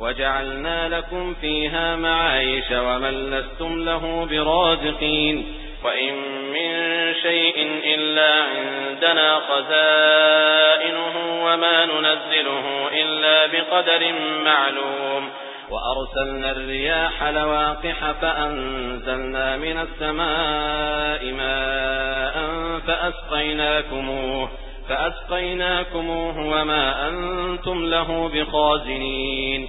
وجعلنا لكم فيها معايش ومن لستم له برازقين وإن من شيء إلا عندنا خزائنه وما ننزله إلا بقدر معلوم وأرسلنا الرياح لواقح فأنزلنا من السماء ماء فأسقيناكموه فأسقيناكموه وما أنتم له بخازنين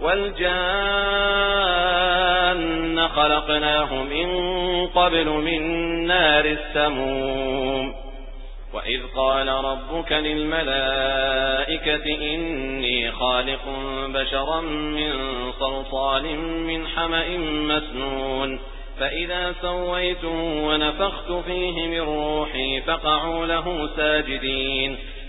والجان خلقناه من قبل من نار السموم. وإذ قال ربك للملائكة إني خالق بشرا من صلصال من حمأ مسنون. فإذا سويته ونفخت فيه من روحي فقعوا له ساجدين.